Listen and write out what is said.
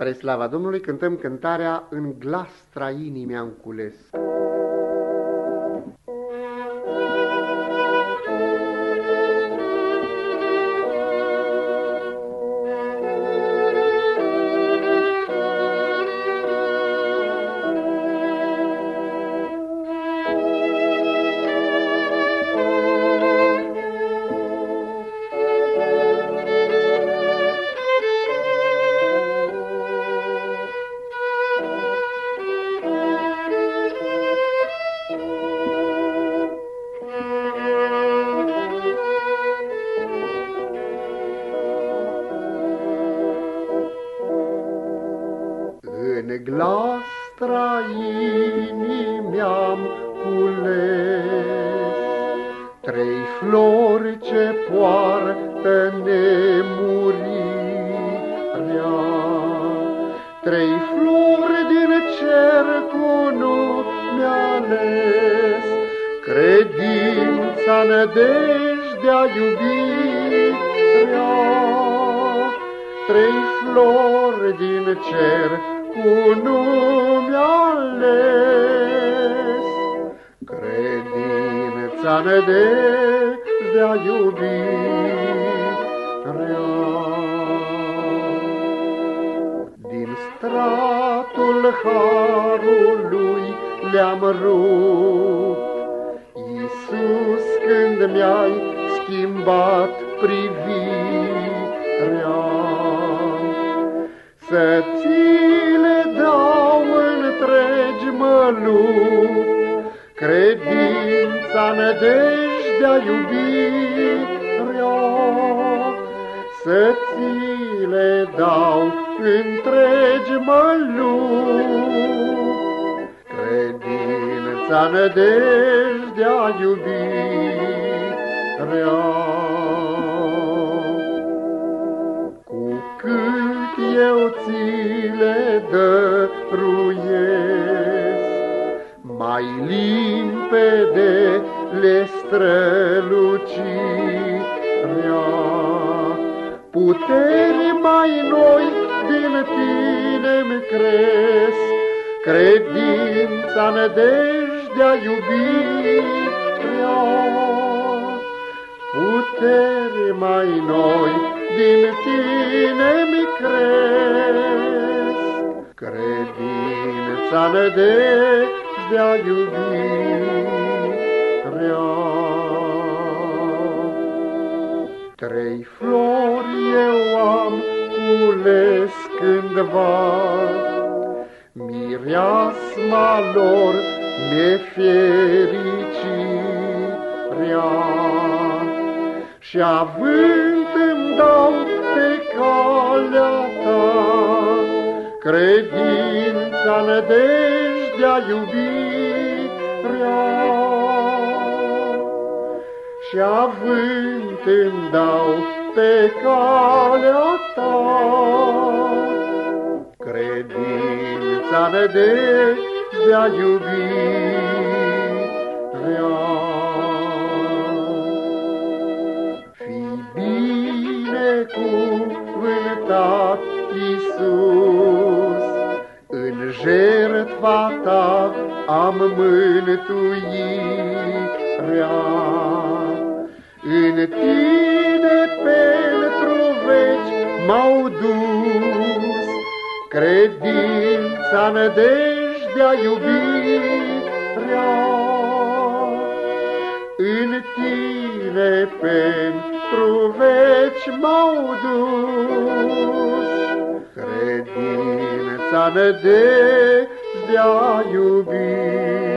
Spre slava Domnului cântăm cântarea În glas trainii mi-am cules. În glas trainii mi-am cules. Trei flori ce poartă nemurirea Trei flori din cer cu mi ales. Credința, nădejdea, iubirea Trei flori din cer cu nume ales. Credința nădejdea iubirea. Din stratul harului le-am rupt, Iisus, când mi-ai schimbat privirea, să ții lupt, credința, nădejdea, iubirea, să ți le dau întregi mă lupt. Credința, nădejdea, iubirea, cu cât eu ți le dăruiesc, mai limpede le strălucirea. Puteri mai noi din tine-mi cresc, credința, nădejdea, iubirea. Puteri mai noi din tine-mi cresc, credința, nădejdea, de-a iubirea. Trei flori eu am cules cândva, Mireasma lor mi-e fericirea, Și având îmi dau pe calea ta, Credința, nădejdea, iubirea, și având îmi dau pe calea ta. Credința nădejdea iubirea. Fii binecuvântat, Iisus, în jertfa ta am mântuirea. În tine pentru veci m-au dus, credința, nădejdea, iubirea. În tine pentru veci m-au dus, credința, nădejdea, iubirea.